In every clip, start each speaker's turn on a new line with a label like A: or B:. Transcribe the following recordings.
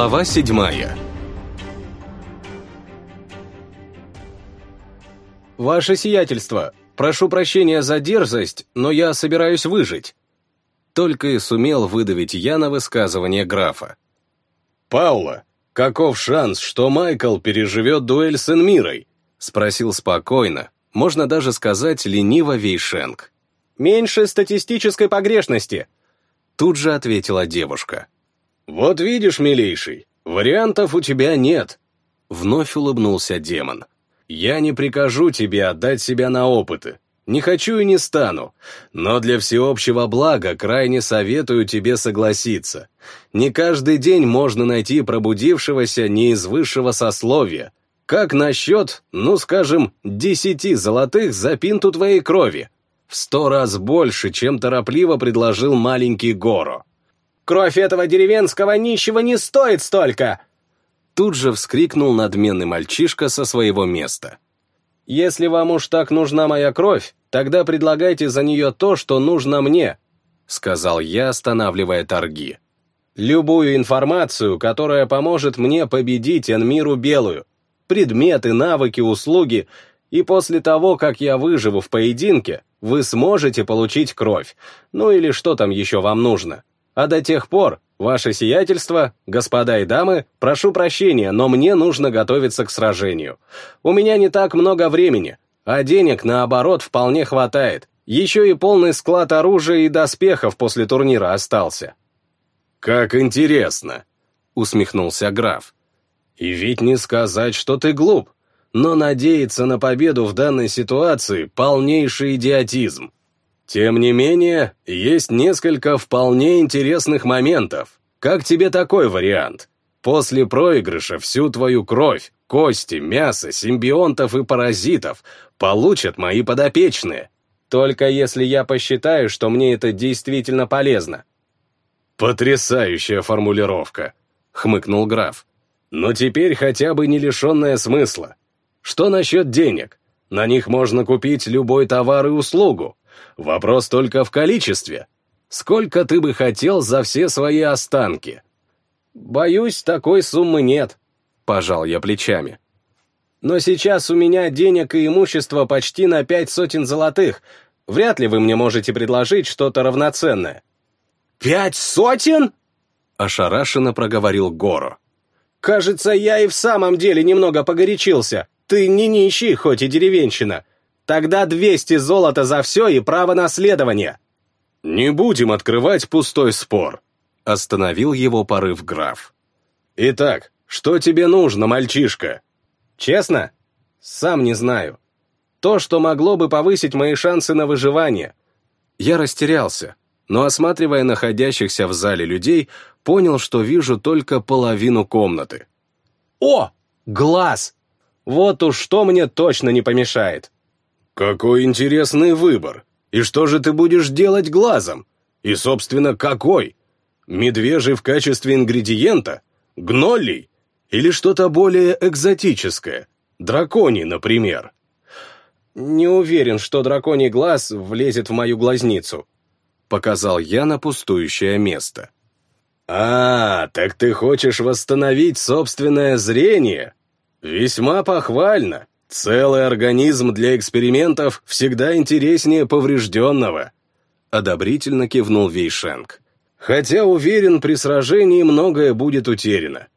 A: Глава седьмая
B: «Ваше сиятельство, прошу прощения за дерзость, но я собираюсь выжить», только и сумел выдавить я на высказывание графа.
A: «Паула, каков шанс, что Майкл переживет дуэль с Энмирой?» спросил спокойно, можно даже сказать лениво Вейшенк.
B: «Меньше статистической погрешности», тут же ответила девушка.
A: «Вот видишь, милейший, вариантов у тебя нет», вновь улыбнулся демон. «Я не прикажу тебе отдать себя на опыты, не хочу и не стану, но для всеобщего блага крайне советую тебе согласиться. Не каждый день можно найти пробудившегося не из высшего сословия. Как насчет, ну скажем, десяти золотых за пинту твоей крови? В сто раз больше, чем торопливо предложил маленький Горо.
B: «Кровь этого деревенского нищего не стоит столько!» Тут же вскрикнул надменный мальчишка со своего места. «Если вам уж так нужна моя кровь, тогда предлагайте за нее то, что нужно мне», сказал я, останавливая торги. «Любую информацию, которая поможет мне победить Энмиру Белую. Предметы, навыки, услуги. И после того, как я выживу в поединке, вы сможете получить кровь. Ну или что там еще вам нужно. А до тех пор, ваше сиятельство, господа и дамы, прошу прощения, но мне нужно готовиться к сражению. У меня не так много времени, а денег, наоборот, вполне хватает. Еще и полный склад оружия и доспехов после турнира остался.
A: «Как интересно!» — усмехнулся граф. «И ведь не сказать, что ты глуп, но надеяться на победу в данной ситуации — полнейший идиотизм. Тем не менее, есть несколько вполне интересных моментов. Как тебе такой вариант? После проигрыша всю твою кровь, кости, мясо, симбионтов и паразитов получат мои подопечные.
B: Только если я посчитаю, что мне это действительно полезно.
A: Потрясающая формулировка, хмыкнул граф. Но теперь хотя бы не лишенная смысла. Что насчет денег? На них можно купить любой товар и услугу. Вопрос только в количестве. Сколько ты бы хотел за все свои останки?
B: Боюсь, такой суммы нет, пожал я плечами. Но сейчас у меня денег и имущества почти на пять сотен золотых. Вряд ли вы мне можете предложить что-то равноценное.
C: «Пять сотен?»
B: — ошарашенно проговорил Горо. «Кажется, я и в самом деле немного погорячился. Ты не нищий, хоть и деревенщина. Тогда 200 золота за все и право наследования.
A: Не будем открывать пустой спор. Остановил его порыв граф. Итак, что тебе нужно, мальчишка?
B: Честно? Сам не знаю. То, что могло бы повысить мои шансы на выживание. Я растерялся, но, осматривая находящихся в зале людей, понял, что вижу только половину комнаты. О! Глаз! Вот уж что мне точно не помешает.
A: Какой интересный выбор. И что же ты будешь делать глазом? И, собственно, какой? Медвежий в качестве ингредиента? Гноллий? Или что-то более экзотическое? Драконий, например?
B: Не уверен, что драконий глаз влезет в мою глазницу. Показал я на пустующее место.
A: А, так ты хочешь восстановить собственное зрение? Весьма похвально. Целый организм для экспериментов всегда интереснее поврежденного. Одобрительно кивнул Вейшенк. Хотя уверен, при сражении многое будет утеряно.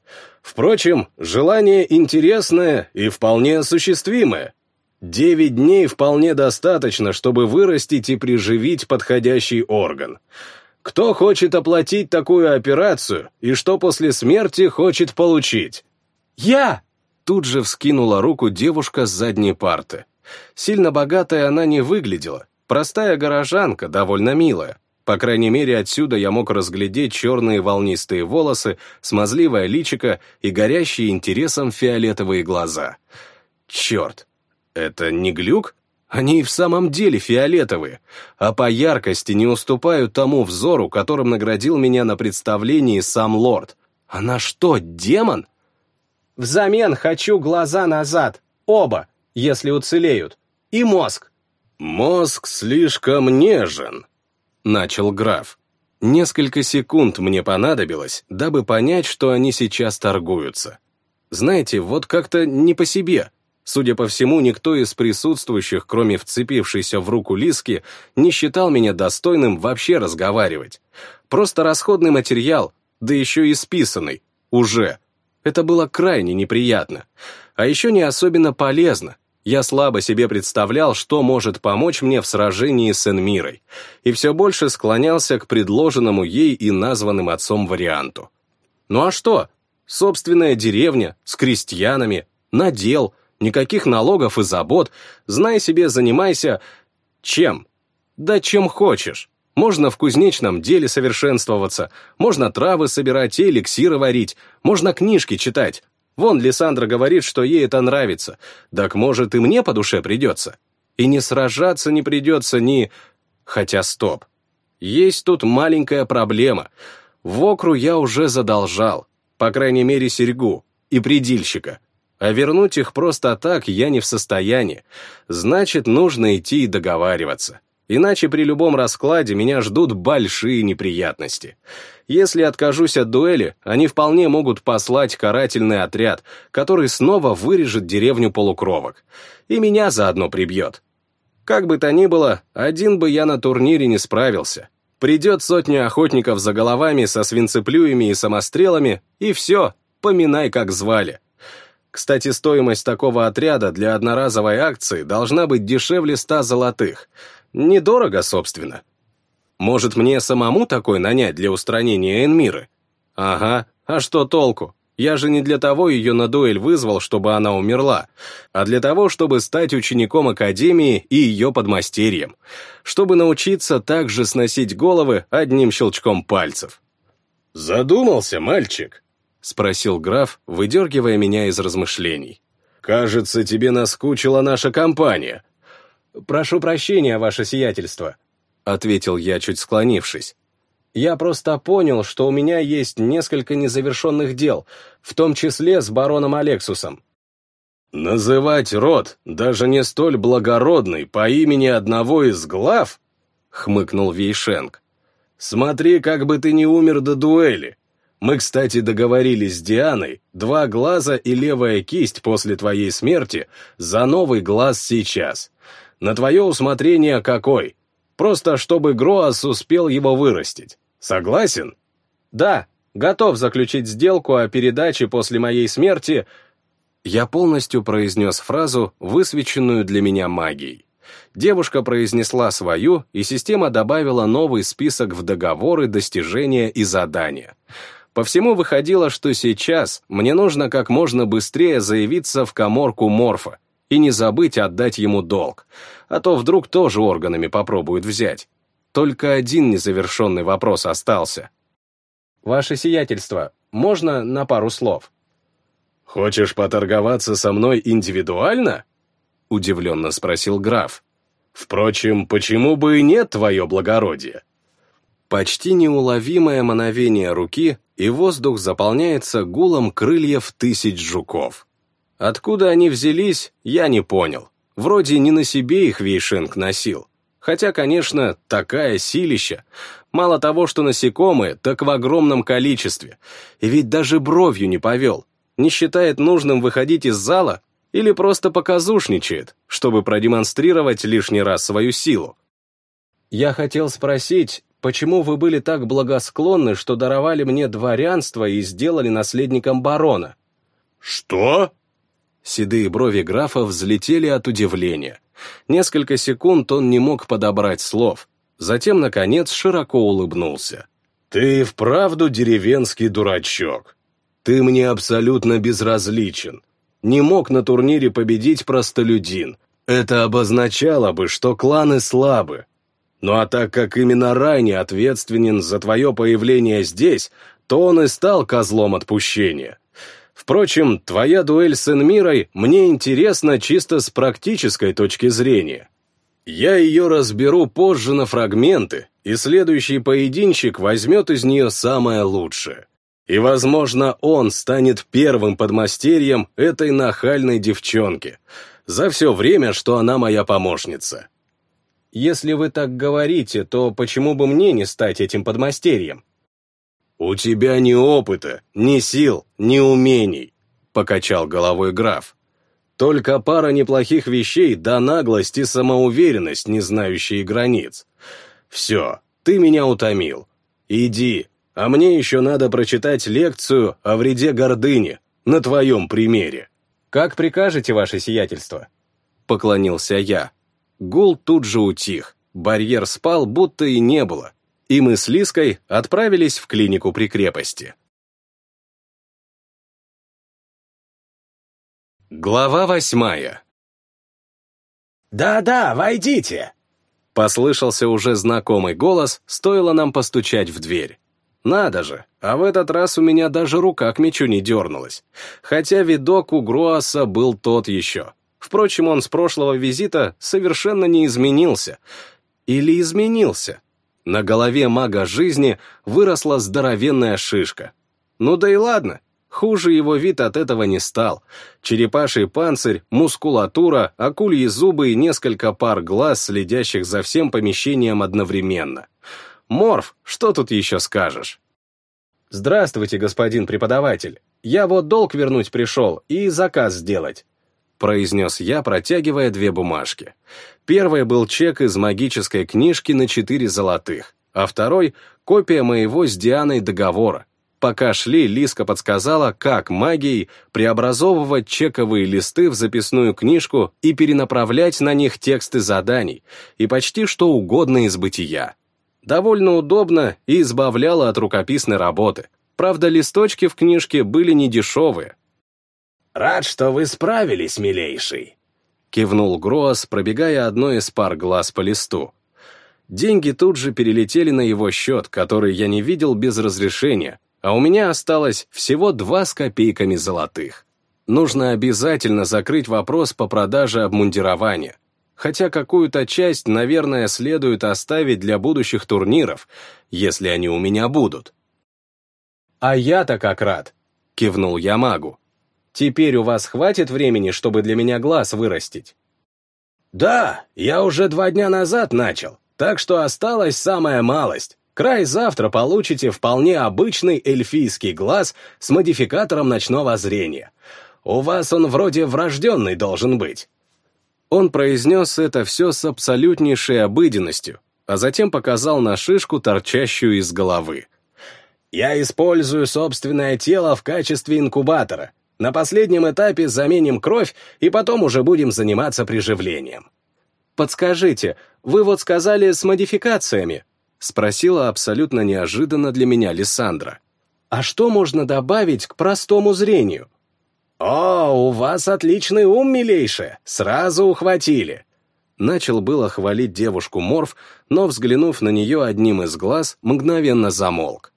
A: Впрочем, желание интересное и вполне осуществимое. Девять дней вполне достаточно, чтобы вырастить и приживить подходящий орган. Кто хочет оплатить такую операцию и что после смерти хочет получить?
B: «Я!» Тут же вскинула руку девушка с задней парты. Сильно богатая она не выглядела, простая горожанка, довольно милая. По крайней мере, отсюда я мог разглядеть черные волнистые волосы, смазливое личико и горящие интересом фиолетовые глаза. Черт, это не глюк? Они и в самом деле фиолетовые, а по яркости не уступают тому взору, которым наградил меня на представлении сам лорд. Она что, демон? Взамен хочу глаза назад, оба, если уцелеют, и мозг.
A: Мозг слишком нежен, начал граф.
B: Несколько секунд мне понадобилось, дабы понять, что они сейчас торгуются. Знаете, вот как-то не по себе. Судя по всему, никто из присутствующих, кроме вцепившейся в руку Лиски, не считал меня достойным вообще разговаривать. Просто расходный материал, да еще и списанный. Уже. Это было крайне неприятно. А еще не особенно полезно. Я слабо себе представлял, что может помочь мне в сражении с Энмирой, и все больше склонялся к предложенному ей и названным отцом варианту. Ну а что? Собственная деревня, с крестьянами, надел, никаких налогов и забот, знай себе, занимайся... Чем? Да чем хочешь. Можно в кузнечном деле совершенствоваться, можно травы собирать и эликсиры варить, можно книжки читать. Вон Лиссандра говорит, что ей это нравится. Так может и мне по душе придется. И не сражаться не придется ни... Хотя стоп. Есть тут маленькая проблема. В окру я уже задолжал. По крайней мере серьгу. И предильщика. А вернуть их просто так я не в состоянии. Значит, нужно идти и договариваться. Иначе при любом раскладе меня ждут большие неприятности. Если откажусь от дуэли, они вполне могут послать карательный отряд, который снова вырежет деревню полукровок. И меня заодно прибьет. Как бы то ни было, один бы я на турнире не справился. Придет сотня охотников за головами со свинцеплюями и самострелами, и все, поминай, как звали. Кстати, стоимость такого отряда для одноразовой акции должна быть дешевле ста золотых, Недорого, собственно. Может, мне самому такой нанять для устранения Энмиры? Ага, а что толку? Я же не для того ее на дуэль вызвал, чтобы она умерла, а для того, чтобы стать учеником Академии и ее подмастерьем, чтобы научиться также сносить головы одним щелчком пальцев.
A: «Задумался, мальчик?»
B: — спросил граф, выдергивая меня из размышлений.
A: «Кажется, тебе наскучила наша компания.
B: «Прошу прощения, ваше сиятельство», — ответил я, чуть склонившись. «Я просто понял, что у меня есть несколько незавершенных дел, в том числе с бароном Алексусом».
A: «Называть род, даже не столь благородный, по имени одного из глав?» — хмыкнул Вейшенг. «Смотри, как бы ты не умер до дуэли. Мы, кстати, договорились с Дианой, два глаза и левая кисть после твоей смерти за новый глаз сейчас. На твое усмотрение какой? Просто чтобы Гроас успел его вырастить. Согласен?
B: Да, готов заключить сделку о передаче после моей смерти. Я полностью произнес фразу, высвеченную для меня магией. Девушка произнесла свою, и система добавила новый список в договоры, достижения и задания. По всему выходило, что сейчас мне нужно как можно быстрее заявиться в коморку Морфа, и не забыть отдать ему долг, а то вдруг тоже органами попробуют взять. Только один незавершенный вопрос остался. «Ваше сиятельство, можно на пару слов?»
A: «Хочешь поторговаться со мной индивидуально?» — удивленно спросил граф. «Впрочем, почему бы и нет, твое благородие?»
B: Почти неуловимое мановение руки, и воздух заполняется гулом крыльев тысяч жуков. Откуда они взялись, я не понял. Вроде не на себе их Вейшинг носил. Хотя, конечно, такая силища. Мало того, что насекомые, так в огромном количестве. И ведь даже бровью не повел. Не считает нужным выходить из зала или просто показушничает, чтобы продемонстрировать лишний раз свою силу. Я хотел спросить, почему вы были так благосклонны, что даровали мне дворянство и сделали наследником барона?
A: «Что?»
B: Седые брови графа взлетели от удивления. Несколько секунд он не мог подобрать слов. Затем, наконец, широко улыбнулся.
A: «Ты вправду деревенский дурачок. Ты мне абсолютно безразличен. Не мог на турнире победить простолюдин. Это обозначало бы, что кланы слабы. Ну а так как именно Райни ответственен за твое появление здесь, то он и стал козлом отпущения. Впрочем, твоя дуэль с Энмирой мне интересна чисто с практической точки зрения. Я ее разберу позже на фрагменты, и следующий поединщик возьмет из нее самое лучшее. И, возможно, он станет первым подмастерьем этой нахальной девчонки за все время, что она моя помощница.
B: Если вы так говорите, то почему бы мне не стать этим подмастерьем?
A: «У тебя ни опыта, ни сил, ни умений», — покачал головой граф. «Только пара неплохих вещей да наглость и самоуверенность, не знающие границ. Все, ты меня утомил. Иди, а мне еще надо прочитать лекцию о вреде гордыни на твоем примере».
B: «Как прикажете, ваше сиятельство?» — поклонился я. Гул тут же утих, барьер спал, будто и не было, и мы с Лиской отправились в клинику при крепости. Глава восьмая
C: «Да-да, войдите!»
B: Послышался уже знакомый голос, стоило нам постучать в дверь. Надо же, а в этот раз у меня даже рука к мечу не дернулась. Хотя видок у Гроаса был тот еще. Впрочем, он с прошлого визита совершенно не изменился. Или изменился? На голове мага жизни выросла здоровенная шишка. Ну да и ладно, хуже его вид от этого не стал. Черепаший панцирь, мускулатура, акульи зубы и несколько пар глаз, следящих за всем помещением одновременно. Морф, что тут еще скажешь? «Здравствуйте, господин преподаватель. Я вот долг вернуть пришел и заказ сделать произнес я, протягивая две бумажки. Первый был чек из магической книжки на четыре золотых, а второй — копия моего с Дианой договора. Пока шли, Лиска подсказала, как магией преобразовывать чековые листы в записную книжку и перенаправлять на них тексты заданий и почти что угодно из бытия. Довольно удобно и избавляло от рукописной работы. Правда, листочки в книжке были не дешевые,
C: «Рад, что вы справились, милейший», —
B: кивнул Гроас, пробегая одной из пар глаз по листу. Деньги тут же перелетели на его счет, который я не видел без разрешения, а у меня осталось всего два с копейками золотых. Нужно обязательно закрыть вопрос по продаже обмундирования. Хотя какую-то часть, наверное, следует оставить для будущих турниров, если они у меня будут. «А я-то как рад!» — кивнул я магу. Теперь у вас хватит времени, чтобы для меня глаз вырастить?»
C: «Да, я уже два дня назад начал, так что осталась самая малость. Край завтра получите вполне обычный эльфийский глаз с модификатором ночного зрения. У вас он вроде врожденный должен быть».
B: Он произнес это все с абсолютнейшей обыденностью, а затем показал на шишку, торчащую из головы.
C: «Я использую собственное тело в качестве инкубатора. На последнем этапе заменим кровь, и потом уже будем заниматься приживлением.
B: «Подскажите, вы вот сказали с модификациями?» — спросила абсолютно неожиданно для меня Лиссандра. «А что можно добавить к простому зрению?»
C: «О, у вас отличный ум, милейшая! Сразу ухватили!»
B: Начал было хвалить девушку Морф, но, взглянув на нее одним из глаз, мгновенно замолк.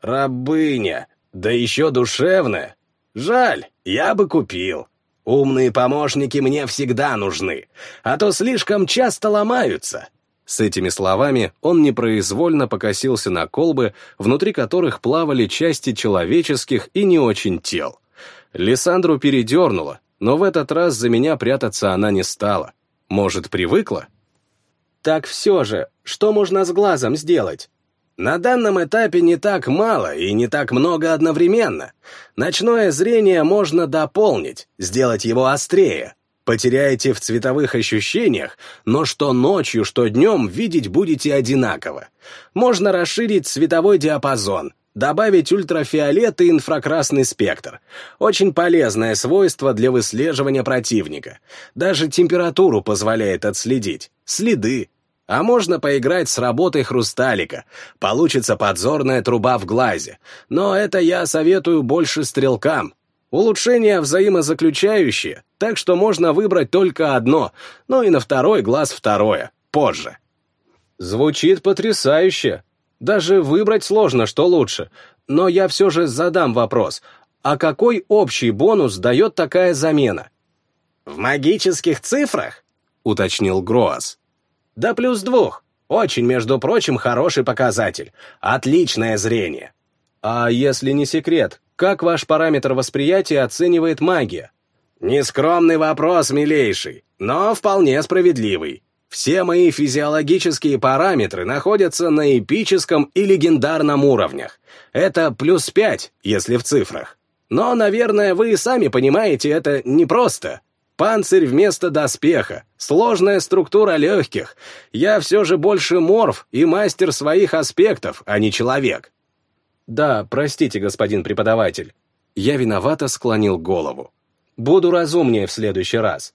C: «Рабыня! Да еще душевная! Жаль, я бы купил. Умные помощники мне всегда нужны, а то слишком часто ломаются.
B: С этими словами он непроизвольно покосился на колбы, внутри которых плавали части человеческих и не очень тел. Лиссандру передернуло, но в этот раз за меня прятаться она не стала. Может, привыкла? «Так все же, что можно с глазом сделать?»
C: На данном этапе не так мало и не так много одновременно. Ночное зрение можно дополнить, сделать его острее. Потеряете в цветовых ощущениях, но что ночью, что днем видеть будете одинаково. Можно расширить цветовой диапазон, добавить ультрафиолет и инфракрасный спектр. Очень полезное свойство для выслеживания противника. Даже температуру позволяет отследить. Следы, а можно поиграть с работой хрусталика. Получится подзорная труба в глазе. Но это я советую больше стрелкам. Улучшения взаимозаключающие, так что можно выбрать только одно, ну и на второй глаз второе, позже.
B: Звучит потрясающе. Даже выбрать сложно, что лучше. Но я все же задам вопрос. А какой общий бонус дает такая замена?
C: «В магических цифрах?»
B: — уточнил Гроас.
C: Да плюс двух. Очень, между прочим, хороший показатель. Отличное зрение.
B: А если не секрет, как ваш параметр восприятия оценивает магия?
C: Нескромный вопрос, милейший, но вполне справедливый. Все мои физиологические параметры находятся на эпическом и легендарном уровнях. Это плюс пять, если в цифрах. Но, наверное, вы сами понимаете, это непросто. Панцирь вместо доспеха, сложная структура легких. Я все же больше морф и мастер своих аспектов, а не человек.
B: Да, простите, господин преподаватель. Я виновато склонил голову. Буду разумнее в следующий раз.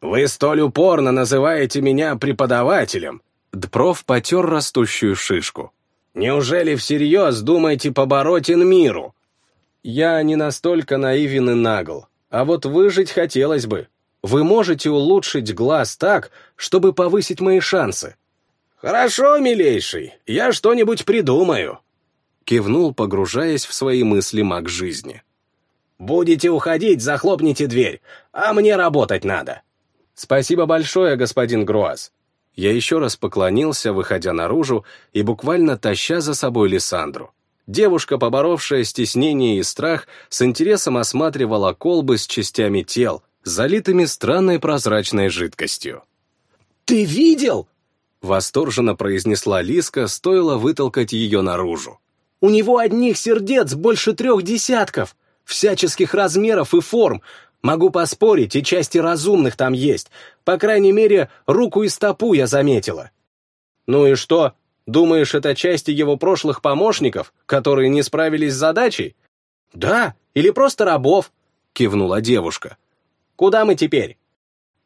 C: «Вы столь упорно называете меня преподавателем!» Дпров потер растущую шишку. «Неужели всерьез думаете побороть Инмиру?»
B: «Я не настолько наивен и нагл, а вот выжить хотелось бы. Вы можете улучшить глаз так, чтобы повысить мои шансы?»
C: «Хорошо, милейший, я что-нибудь придумаю», —
B: кивнул, погружаясь в свои мысли маг жизни.
C: «Будете уходить, захлопните дверь, а мне работать надо».
B: «Спасибо большое, господин Груаз». Я еще раз поклонился, выходя наружу и буквально таща за собой Лиссандру. Девушка, поборовшая стеснение и страх, с интересом осматривала колбы с частями тел, залитыми странной прозрачной жидкостью.
C: «Ты видел?»
B: — восторженно произнесла Лиска, стоило вытолкать ее наружу.
C: «У него одних сердец больше трех десятков, всяческих размеров и форм, Могу поспорить, и части разумных там есть. По крайней мере, руку и стопу я заметила.
B: Ну и что? Думаешь, это части его прошлых помощников, которые не справились с задачей?
C: Да, или просто рабов,
B: кивнула девушка.
C: Куда мы теперь?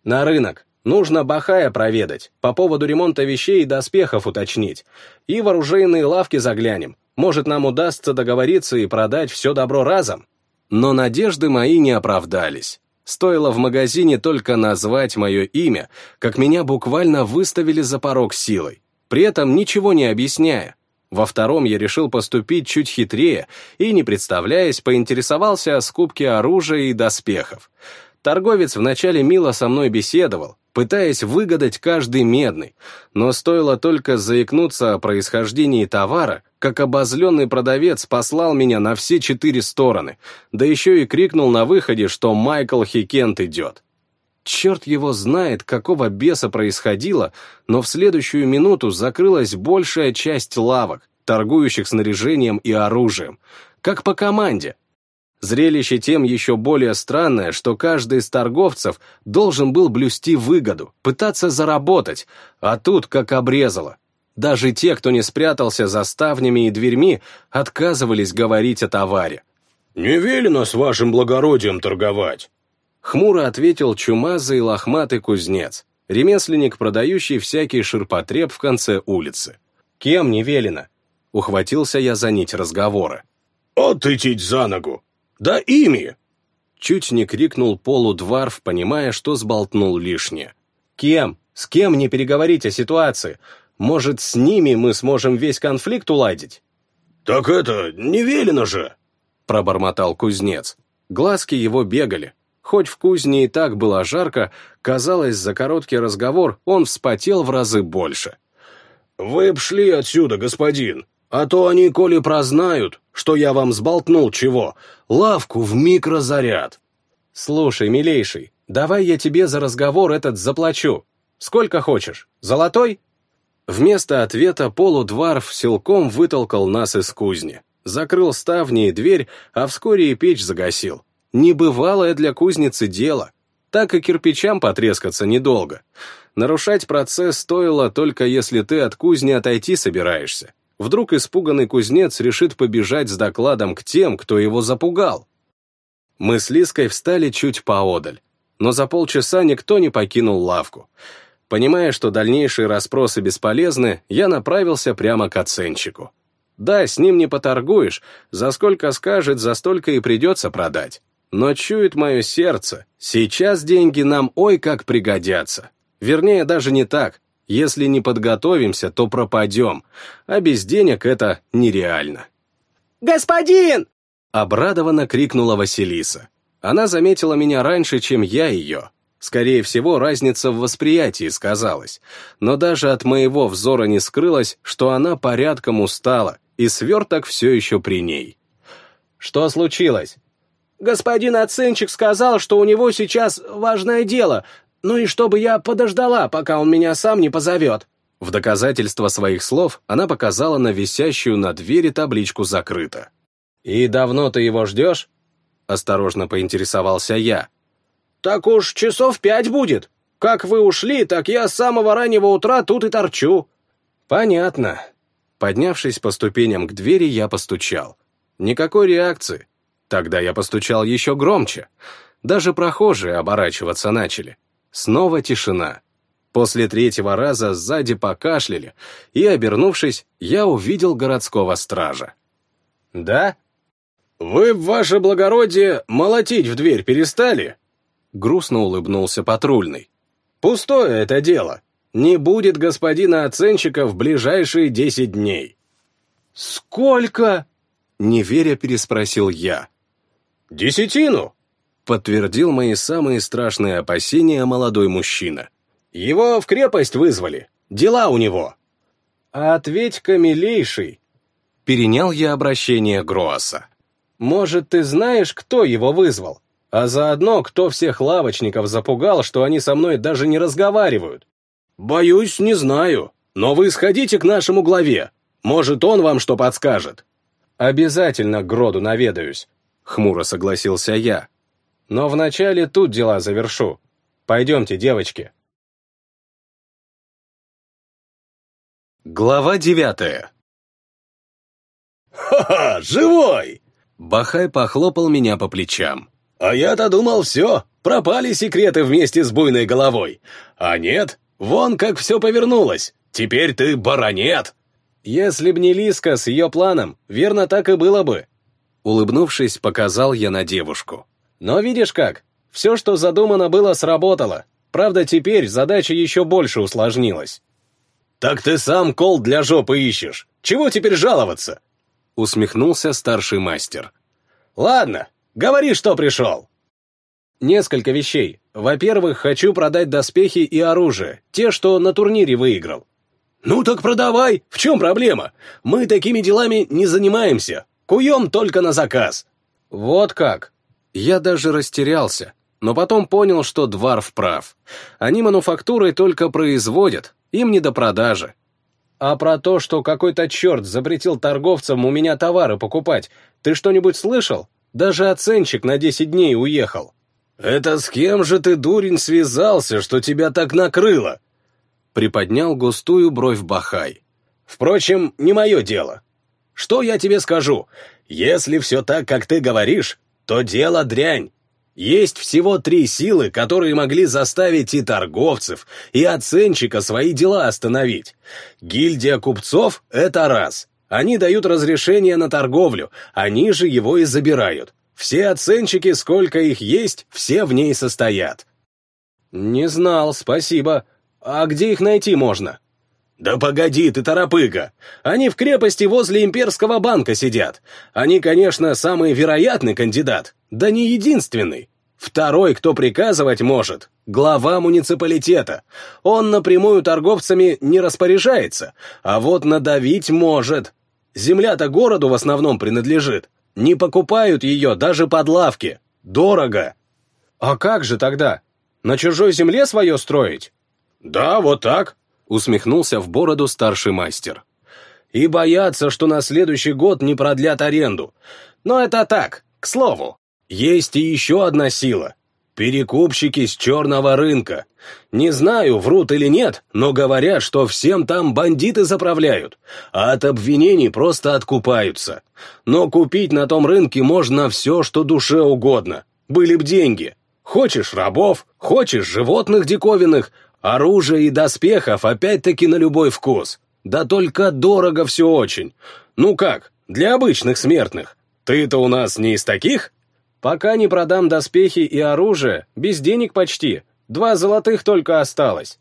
B: На рынок. Нужно Бахая проведать, по поводу ремонта вещей и доспехов уточнить. И в оружейные лавки заглянем. Может, нам удастся договориться и продать все добро разом? Но надежды мои не оправдались. Стоило в магазине только назвать мое имя, как меня буквально выставили за порог силой, при этом ничего не объясняя. Во втором я решил поступить чуть хитрее и, не представляясь, поинтересовался о скупке оружия и доспехов. Торговец вначале мило со мной беседовал, пытаясь выгадать каждый медный, но стоило только заикнуться о происхождении товара, как обозленный продавец послал меня на все четыре стороны, да еще и крикнул на выходе, что Майкл Хикент идет. Черт его знает, какого беса происходило, но в следующую минуту закрылась большая часть лавок, торгующих снаряжением и оружием, как по команде. Зрелище тем еще более странное, что каждый из торговцев должен был блюсти выгоду, пытаться заработать, а тут как обрезало. Даже те, кто не спрятался за ставнями и дверьми, отказывались говорить о товаре.
A: «Не велено с вашим благородием торговать», —
B: хмуро ответил чумазый лохматый кузнец, ремесленник, продающий всякий ширпотреб в конце улицы. «Кем не велено?» — ухватился я за нить разговора.
A: «От идти за ногу! Да ими!»
B: Чуть не крикнул полудварф, понимая, что сболтнул лишнее. «Кем? С кем не переговорить о ситуации? Может, с ними мы сможем весь конфликт уладить?»
A: «Так это не велено же!»
B: пробормотал кузнец. Глазки его бегали. Хоть в кузне и так было жарко, казалось, за короткий разговор он вспотел в разы больше.
A: «Вы б шли отсюда, господин!» А то они, коли прознают, что я вам сболтнул чего, лавку в микрозаряд.
B: Слушай, милейший, давай я тебе за разговор этот заплачу. Сколько хочешь? Золотой? Вместо ответа полудварф силком вытолкал нас из кузни. Закрыл ставни и дверь, а вскоре и печь загасил. Небывалое для кузницы дело. Так и кирпичам потрескаться недолго. Нарушать процесс стоило только если ты от кузни отойти собираешься. Вдруг испуганный кузнец решит побежать с докладом к тем, кто его запугал. Мы с Лиской встали чуть поодаль, но за полчаса никто не покинул лавку. Понимая, что дальнейшие расспросы бесполезны, я направился прямо к оценщику. Да, с ним не поторгуешь, за сколько скажет, за столько и придется продать. Но чует мое сердце, сейчас деньги нам ой как пригодятся. Вернее, даже не так. Если не подготовимся, то пропадем, а без денег это нереально.
C: «Господин!»
B: — обрадованно крикнула Василиса. Она заметила меня раньше, чем я ее. Скорее всего, разница в восприятии сказалась. Но даже от моего взора не скрылось, что она порядком устала, и сверток все еще при ней. «Что случилось?»
C: «Господин оценщик сказал, что у него сейчас важное дело.
B: Ну и чтобы я подождала, пока он меня сам не позовет».
C: В доказательство своих слов она показала на висящую на двери табличку «Закрыто».
B: «И давно ты его ждешь?» — осторожно поинтересовался я. «Так уж часов пять будет. Как вы ушли, так я с самого раннего утра тут и торчу». «Понятно». Поднявшись по ступеням к двери, я постучал. Никакой реакции. Тогда я постучал еще громче. Даже прохожие оборачиваться начали. Снова тишина. После третьего раза сзади покашляли, и, обернувшись, я увидел городского стража. «Да? Вы, ваше благородие, молотить в дверь перестали?» Грустно улыбнулся патрульный. «Пустое это дело. Не будет господина оценщика в ближайшие десять дней». «Сколько?» — неверя переспросил я. «Десятину!» — подтвердил мои самые страшные опасения молодой мужчина. Его в крепость вызвали. Дела у него. А ответь-ка, милейший. Перенял я обращение Гроаса. Может, ты знаешь, кто его вызвал? А заодно, кто всех лавочников запугал, что они со мной даже не разговаривают? Боюсь, не знаю. Но вы сходите к нашему главе. Может, он вам что подскажет. Обязательно к Гроду наведаюсь, хмуро согласился я. Но вначале тут дела завершу. Пойдемте, девочки.
C: Глава девятая
A: «Ха-ха, живой!»
C: Бахай похлопал меня по плечам.
A: «А я-то думал, все, пропали секреты вместе с буйной головой. А нет, вон как все повернулось. Теперь ты баронет!»
B: «Если б не Лиска с ее планом, верно так и было бы». Улыбнувшись, показал я на девушку. «Но видишь как, все, что задумано было, сработало. Правда, теперь задача еще больше усложнилась».
A: «Так ты сам кол для жопы ищешь. Чего теперь жаловаться?»
C: Усмехнулся старший мастер.
B: «Ладно, говори, что пришел». «Несколько вещей. Во-первых, хочу продать доспехи и оружие, те, что на турнире выиграл».
A: «Ну так продавай, в чем проблема? Мы такими делами не занимаемся, куем только на заказ».
B: «Вот как?» Я даже растерялся, но потом понял, что Дварф прав. Они мануфактурой только производят, им не до продажи. А про то, что какой-то черт запретил торговцам у меня товары покупать, ты что-нибудь слышал? Даже оценщик на 10 дней уехал.
A: «Это с кем же ты, дурень, связался, что тебя так накрыло?»
C: Приподнял густую бровь Бахай.
A: «Впрочем, не мое дело. Что я тебе скажу? Если все так, как ты говоришь, то дело дрянь. Есть всего три силы, которые могли заставить и торговцев, и оценщика свои дела остановить. Гильдия купцов — это раз. Они дают разрешение на торговлю, они же его и забирают. Все оценщики, сколько их есть, все в ней состоят.
B: Не знал, спасибо. А где их найти можно?
A: «Да погоди ты, торопыга! Они в крепости возле имперского банка сидят. Они, конечно, самый вероятный кандидат, да не единственный. Второй, кто приказывать может, глава муниципалитета. Он напрямую торговцами не распоряжается, а вот надавить может. Земля-то городу в основном принадлежит. Не покупают ее даже под лавки. Дорого.
B: А как же тогда? На чужой земле свое строить?
A: Да, вот так
C: усмехнулся в бороду старший мастер.
A: «И боятся, что на следующий год не продлят аренду. Но это так, к слову. Есть и еще одна сила. Перекупщики с черного рынка. Не знаю, врут или нет, но говорят, что всем там бандиты заправляют, а от обвинений просто откупаются. Но купить на том рынке можно все, что душе угодно. Были б деньги. Хочешь рабов, хочешь животных диковинных, Оружие и доспехов опять-таки на любой вкус. Да только дорого все очень. Ну как, для обычных смертных. Ты-то у нас не из таких?
B: Пока не продам доспехи и оружие, без денег почти. Два золотых только осталось.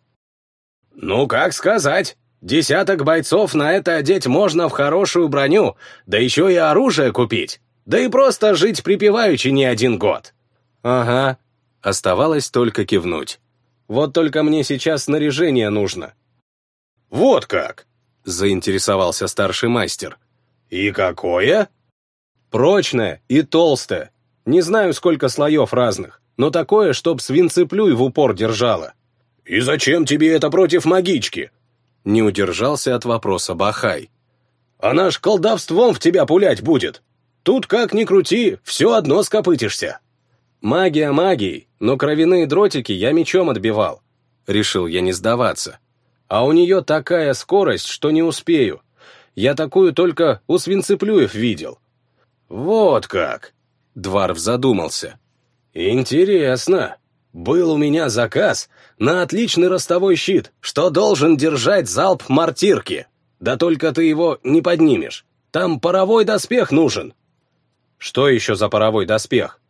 A: Ну, как сказать. Десяток бойцов на это одеть можно в хорошую броню, да еще и оружие купить. Да и просто жить припеваючи не один год.
B: Ага. Оставалось только кивнуть. Вот только мне сейчас снаряжение нужно».
A: «Вот как?»
C: — заинтересовался старший мастер.
A: «И какое?»
B: «Прочное и толстое. Не знаю, сколько слоев разных, но такое, чтоб свинцеплюй в упор держало.
A: «И зачем тебе это против магички?»
B: Не удержался от вопроса Бахай.
A: «Она ж колдовством в тебя пулять будет. Тут, как ни крути, все одно скопытишься».
B: Магия магией, но кровяные дротики я мечом отбивал. Решил я не сдаваться. А у нее такая скорость, что не успею. Я такую только у свинцеплюев видел.
A: Вот как.
B: Дварф задумался.
A: Интересно. Был у меня заказ на отличный ростовой щит, что должен держать залп мортирки. Да только ты его не поднимешь. Там паровой доспех нужен.
B: Что еще за паровой доспех?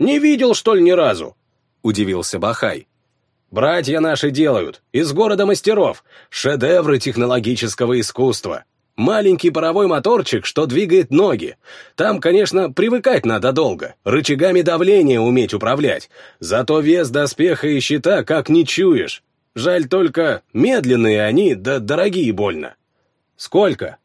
A: Не видел, что ли, ни разу?
B: Удивился Бахай.
A: Братья наши делают, из города мастеров, шедевры технологического искусства. Маленький паровой моторчик, что двигает ноги. Там, конечно, привыкать надо долго, рычагами давления уметь управлять. Зато вес доспеха и щита как не чуешь. Жаль только, медленные они, да дорогие больно.
B: Сколько?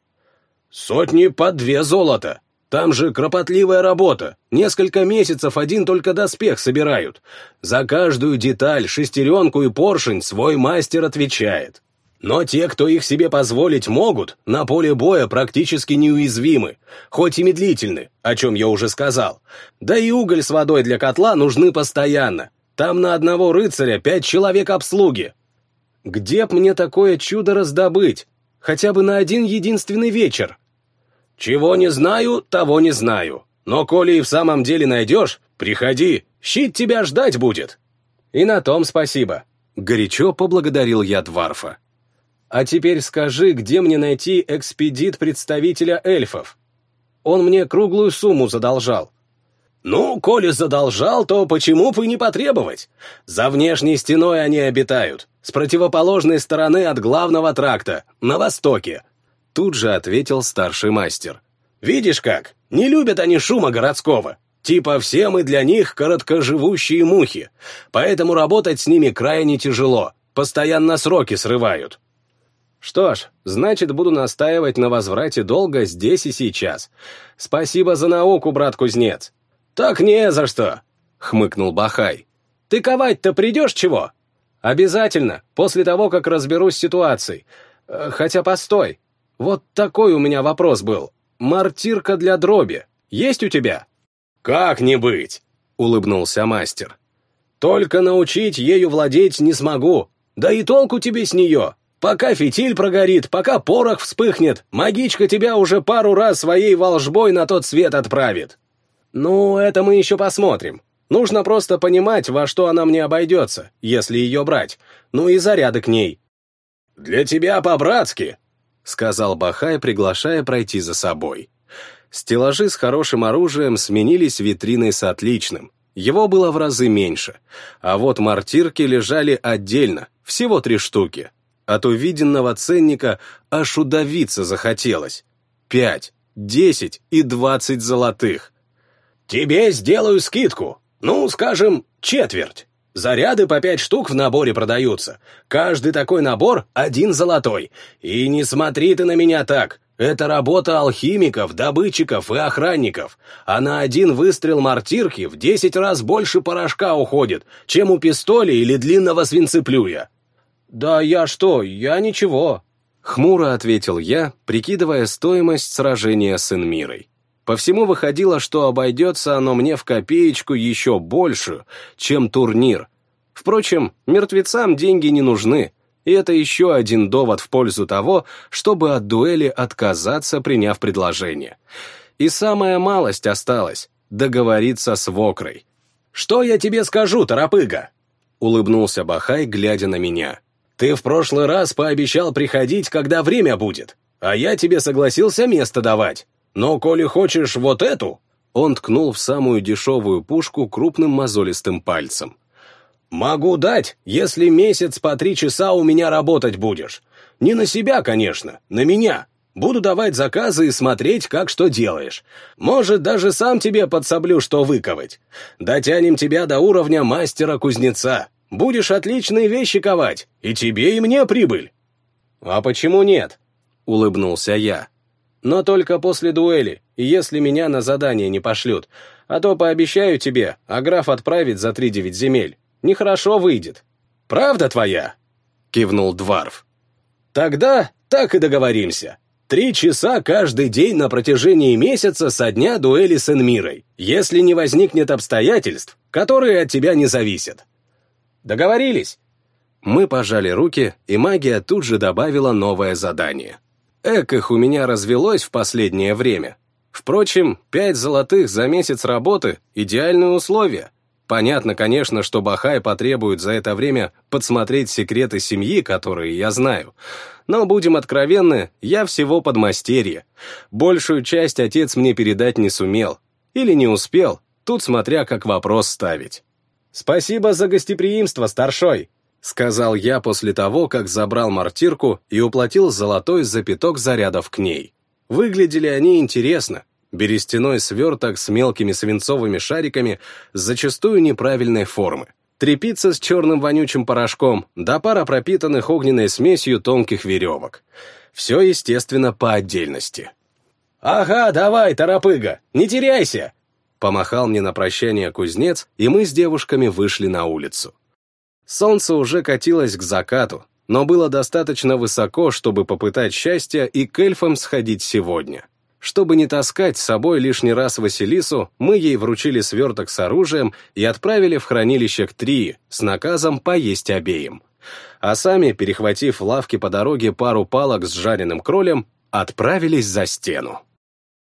A: Сотни по две золота. Там же кропотливая работа. Несколько месяцев один только доспех собирают. За каждую деталь, шестеренку и поршень свой мастер отвечает. Но те, кто их себе позволить могут, на поле боя практически неуязвимы, хоть и медлительны, о чем я уже сказал. Да и уголь с водой для котла нужны постоянно. Там на одного рыцаря пять человек обслуги.
B: Где б мне такое чудо раздобыть? Хотя бы на один единственный вечер.
A: «Чего не знаю, того не знаю. Но коли и в самом деле найдешь, приходи, щит тебя ждать будет».
B: «И на том спасибо», — горячо поблагодарил я Дварфа. «А теперь скажи, где мне найти экспедит представителя эльфов? Он мне круглую сумму задолжал».
A: «Ну, коли задолжал, то почему бы не потребовать? За внешней стеной они обитают, с противоположной стороны от главного тракта, на востоке,
B: Тут же ответил старший мастер.
A: «Видишь как? Не любят они шума городского. Типа все мы для них короткоживущие мухи, поэтому работать с ними крайне тяжело, постоянно сроки срывают».
B: «Что ж, значит, буду настаивать на возврате долга здесь и сейчас. Спасибо за науку, брат-кузнец».
A: «Так не за что», —
B: хмыкнул Бахай.
A: «Ты ковать-то придешь чего?»
B: «Обязательно, после того, как разберусь с ситуацией. Э, хотя постой, вот такой у меня вопрос был. Мартирка для дроби. Есть у тебя?
A: Как не быть?
B: Улыбнулся мастер.
A: Только научить ею владеть не смогу. Да и толку тебе с нее. Пока фитиль прогорит, пока порох вспыхнет, магичка тебя уже пару раз своей волжбой на тот свет отправит.
B: Ну, это мы еще посмотрим. Нужно просто понимать, во что она мне обойдется, если ее брать. Ну и заряды к ней.
A: Для тебя по-братски, —
B: сказал Бахай, приглашая пройти за собой. Стеллажи с хорошим оружием сменились витриной с отличным. Его было в разы меньше. А вот мартирки лежали отдельно, всего три штуки. От увиденного ценника аж удавиться захотелось. Пять, десять и двадцать золотых.
A: «Тебе сделаю скидку. Ну, скажем, четверть». Заряды по пять штук в наборе продаются. Каждый такой набор — один золотой. И не смотри ты на меня так. Это работа алхимиков, добытчиков и охранников. А на один выстрел мортирки в десять раз больше порошка уходит, чем у пистоля или длинного свинцеплюя.
B: «Да я что, я ничего», — хмуро ответил я, прикидывая стоимость сражения с Инмирой. По всему выходило, что обойдется оно мне в копеечку еще больше, чем турнир. Впрочем, мертвецам деньги не нужны, и это еще один довод в пользу того, чтобы от дуэли отказаться, приняв предложение. И самая малость осталась — договориться с Вокрой.
A: «Что я тебе скажу, торопыга?»
B: — улыбнулся Бахай, глядя на меня.
A: «Ты в прошлый раз пообещал приходить, когда время будет, а я тебе согласился место давать. Но коли хочешь вот эту...»
B: Он ткнул в самую дешевую пушку крупным мозолистым пальцем.
A: «Могу дать, если месяц по три часа у меня работать будешь. Не на себя, конечно, на меня. Буду давать заказы и смотреть, как что делаешь. Может, даже сам тебе подсоблю, что выковать. Дотянем тебя до уровня мастера-кузнеца. Будешь отличные вещи ковать, и тебе, и мне прибыль».
B: «А почему нет?» — улыбнулся я. Но только после дуэли, и если меня на задание не пошлют. А то пообещаю тебе, а граф отправит за три девять земель. Нехорошо выйдет. Правда твоя?» — кивнул Дварф. «Тогда так и договоримся. Три часа каждый день на протяжении месяца со дня дуэли с Энмирой, если не возникнет обстоятельств, которые от тебя не зависят. Договорились?» Мы пожали руки, и магия тут же добавила новое задание. Эк их у меня развелось в последнее время. Впрочем, пять золотых за месяц работы — идеальные условия. Понятно, конечно, что Бахай потребует за это время подсмотреть секреты семьи, которые я знаю. Но, будем откровенны, я всего подмастерье. Большую часть отец мне передать не сумел. Или не успел, тут смотря как вопрос ставить. «Спасибо за гостеприимство, старшой!» Сказал я после того, как забрал мартирку и уплатил золотой за пяток зарядов к ней. Выглядели они интересно. Берестяной сверток с мелкими свинцовыми шариками зачастую неправильной формы. Трепица с черным вонючим порошком, да пара пропитанных огненной смесью тонких веревок. Все, естественно, по отдельности. «Ага, давай, торопыга, не теряйся!» Помахал мне на прощание кузнец, и мы с девушками вышли на улицу. Солнце уже катилось к закату, но было достаточно высоко, чтобы попытать счастье и к эльфам сходить сегодня. Чтобы не таскать с собой лишний раз Василису, мы ей вручили сверток с оружием и отправили в хранилище к Трии с наказом поесть обеим. А сами, перехватив в лавке по дороге пару палок с жареным кролем, отправились за стену.